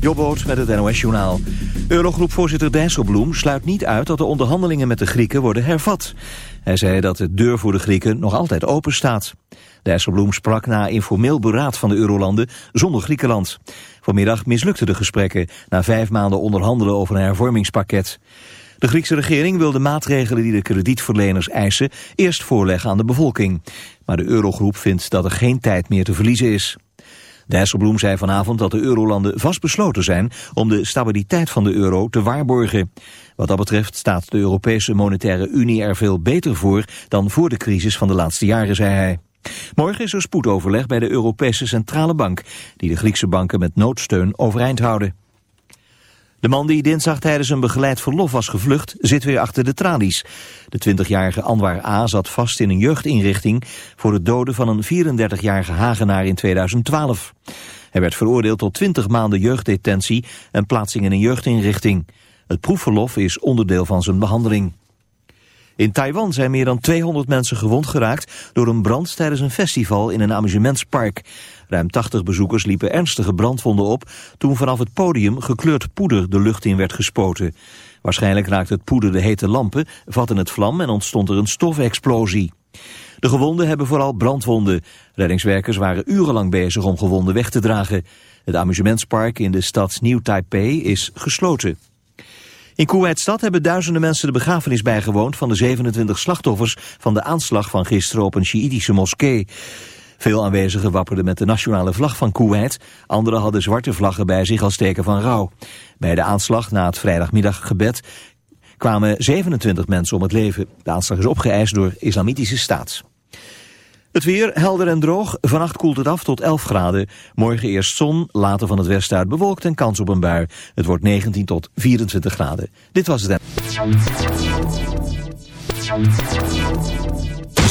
Jobboot met het NOS-journaal. Eurogroepvoorzitter Dijsselbloem sluit niet uit dat de onderhandelingen met de Grieken worden hervat. Hij zei dat de deur voor de Grieken nog altijd open staat. Dijsselbloem sprak na informeel beraad van de Eurolanden zonder Griekenland. Vanmiddag mislukten de gesprekken na vijf maanden onderhandelen over een hervormingspakket. De Griekse regering wil de maatregelen die de kredietverleners eisen eerst voorleggen aan de bevolking. Maar de Eurogroep vindt dat er geen tijd meer te verliezen is. Dijsselbloem zei vanavond dat de eurolanden vastbesloten zijn om de stabiliteit van de euro te waarborgen. Wat dat betreft staat de Europese Monetaire Unie er veel beter voor dan voor de crisis van de laatste jaren, zei hij. Morgen is er spoedoverleg bij de Europese Centrale Bank, die de Griekse banken met noodsteun overeind houden. De man die dinsdag tijdens een begeleid verlof was gevlucht zit weer achter de tralies. De 20-jarige Anwar A. zat vast in een jeugdinrichting voor het doden van een 34-jarige Hagenaar in 2012. Hij werd veroordeeld tot 20 maanden jeugddetentie en plaatsing in een jeugdinrichting. Het proefverlof is onderdeel van zijn behandeling. In Taiwan zijn meer dan 200 mensen gewond geraakt door een brand tijdens een festival in een amusementspark. Ruim 80 bezoekers liepen ernstige brandwonden op toen vanaf het podium gekleurd poeder de lucht in werd gespoten. Waarschijnlijk raakte het poeder de hete lampen, vatte het vlam en ontstond er een stofexplosie. De gewonden hebben vooral brandwonden. Reddingswerkers waren urenlang bezig om gewonden weg te dragen. Het amusementspark in de stad Nieuw Taipei is gesloten. In Kuwait-stad hebben duizenden mensen de begrafenis bijgewoond van de 27 slachtoffers van de aanslag van gisteren op een Sjiïdische moskee. Veel aanwezigen wapperden met de nationale vlag van Kuwait. Anderen hadden zwarte vlaggen bij zich als teken van rouw. Bij de aanslag na het vrijdagmiddaggebed kwamen 27 mensen om het leven. De aanslag is opgeëist door Islamitische Staat. Het weer helder en droog. Vannacht koelt het af tot 11 graden. Morgen eerst zon, later van het westen uit bewolkt en kans op een bui. Het wordt 19 tot 24 graden. Dit was het.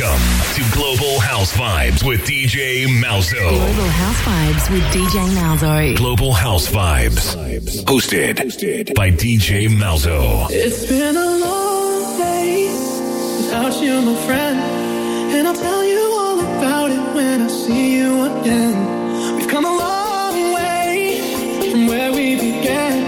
Welcome to Global House Vibes with DJ Malzo. Global House Vibes with DJ Malzo. Global House Vibes. Hosted by DJ Malzo. It's been a long day without you, my friend. And I'll tell you all about it when I see you again. We've come a long way from where we began.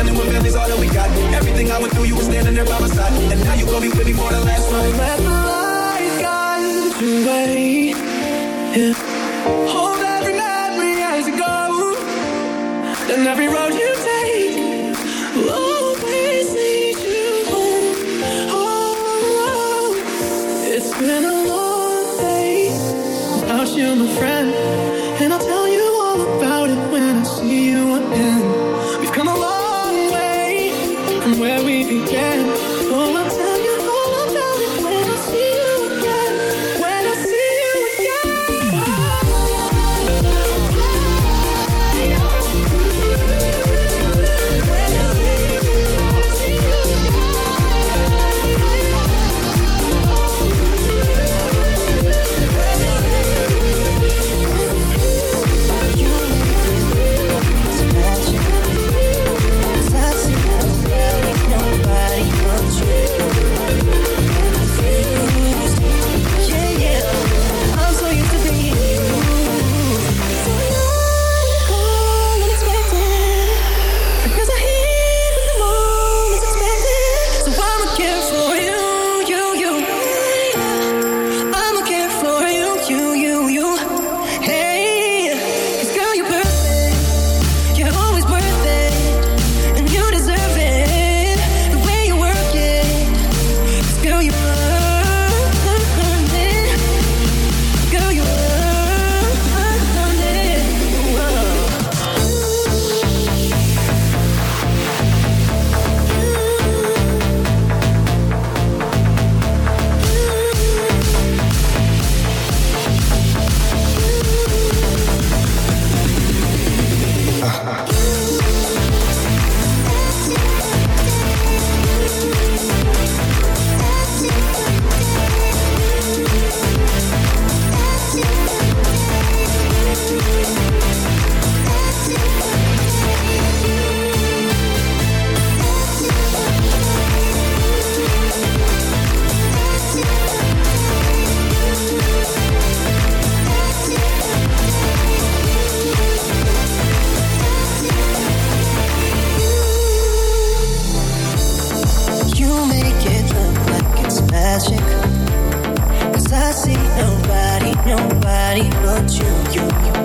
Family when family's all that we got? Everything I went through, you were standing there by my side, and now you gon' be with me for the last ride. Let the light guide your way. Nobody, but you, you,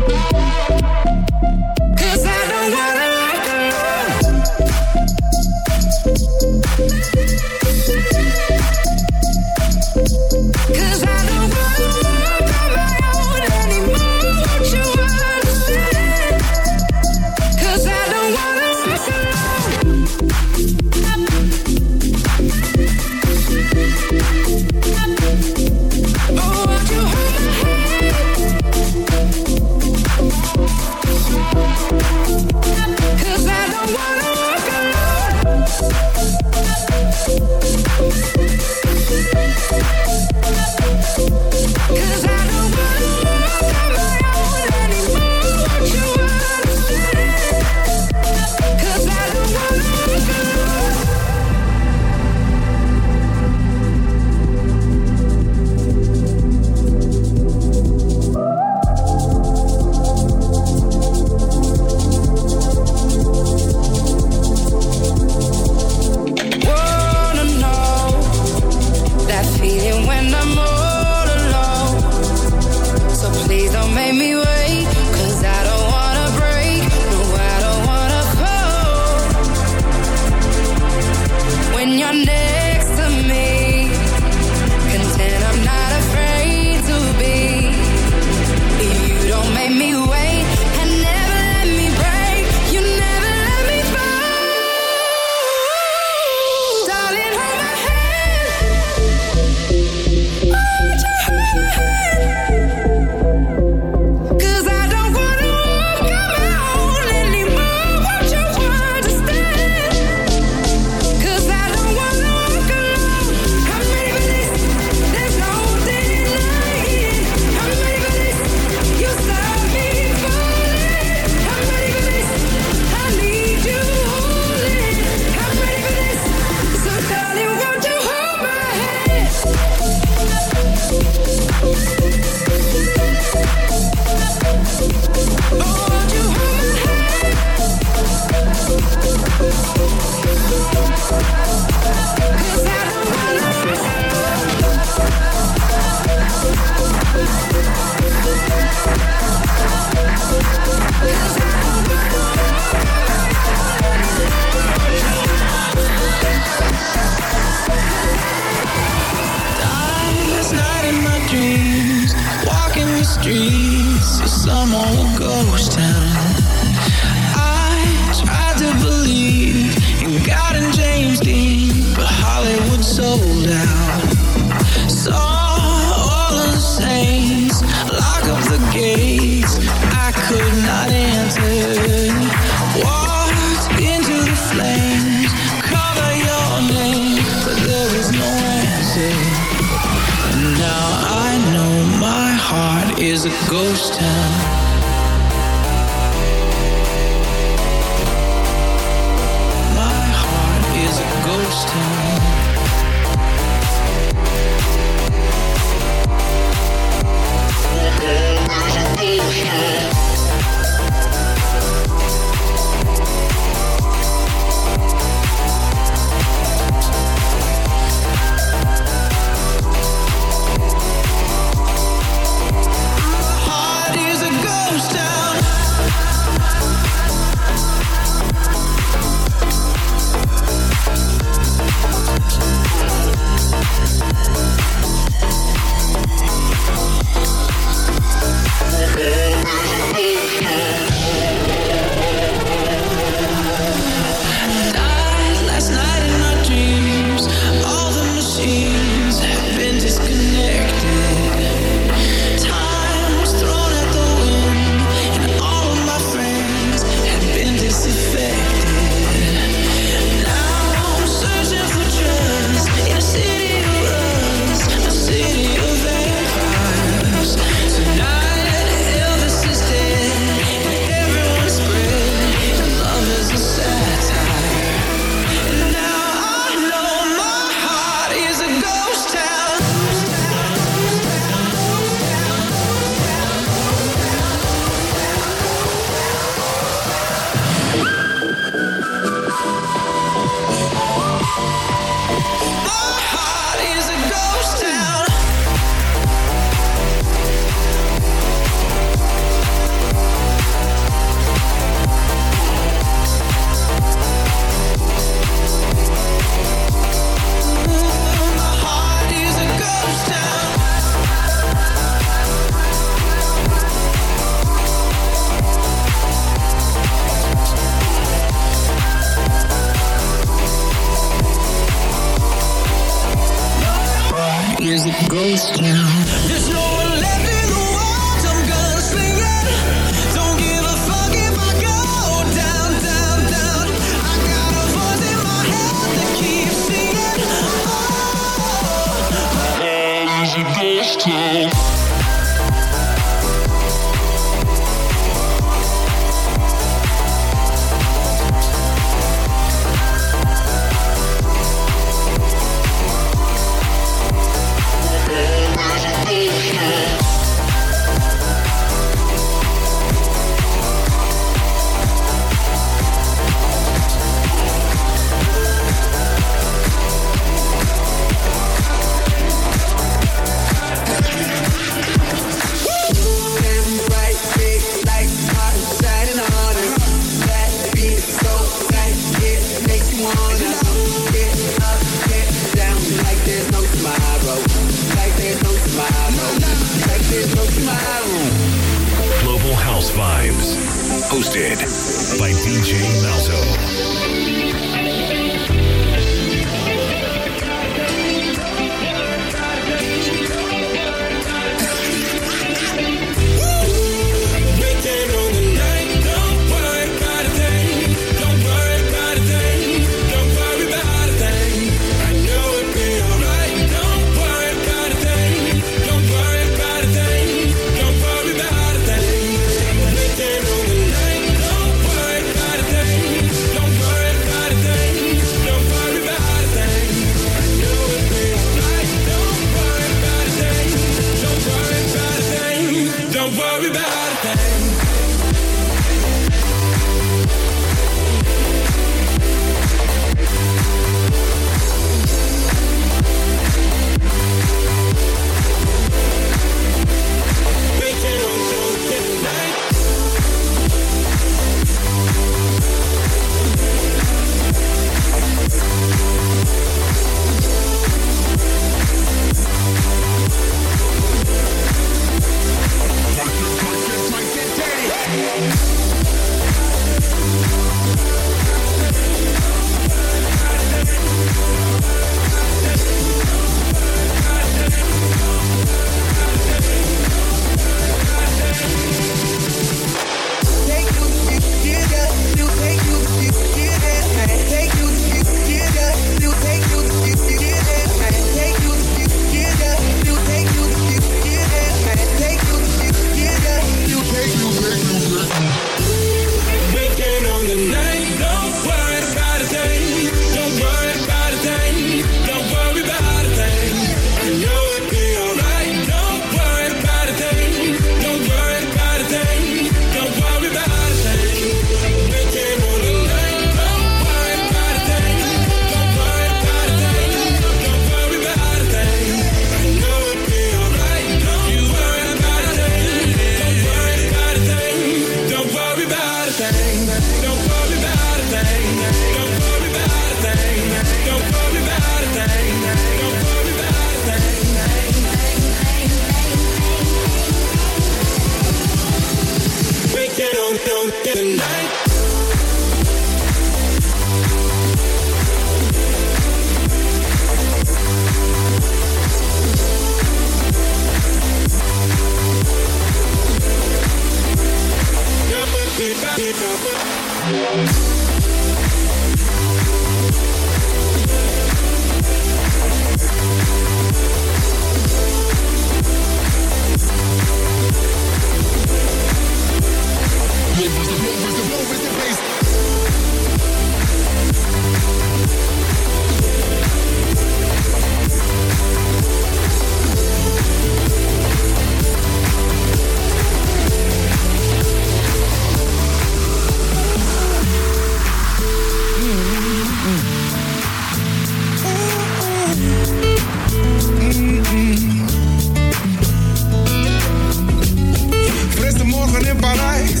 Frisse morgen in Parijs,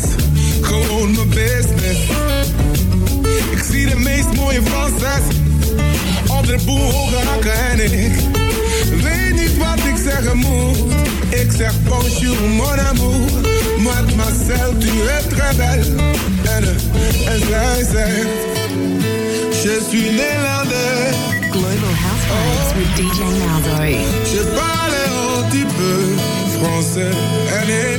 gewoon mijn business. Ik zie de meest mooie Franses op de boel hoge hakken en ik weet niet wat ik zeggen moet. Ik zeg bonjour mon amour, mademoiselle tu es très belle. En, eh, en zij zegt, je suis Nederlander with DJ Malzo. Je parle un petit peu français, elle est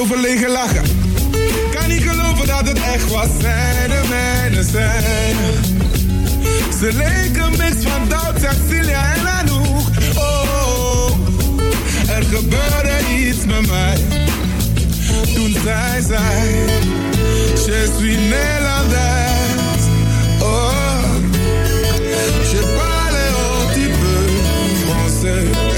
zo verlegen lachen. Kan niet geloven dat het echt was. Zij de mijne zijn. Ze leken mix van Doubt, Cecilia en Anouk. Oh, er gebeurde iets met mij. Toen zij zei, je suis Nederlands. Oh, je parle un petit peu français.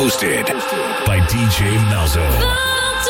Hosted by DJ Malzo.